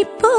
மறைப்போ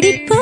Ready, go!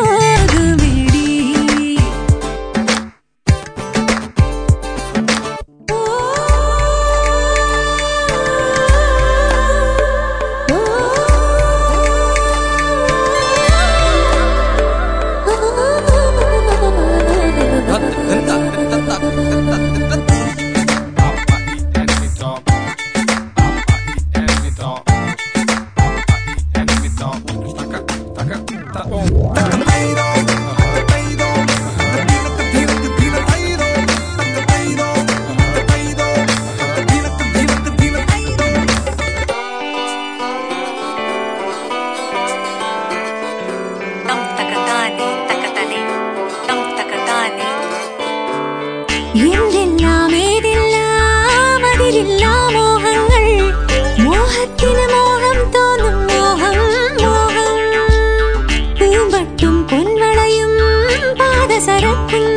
besaré en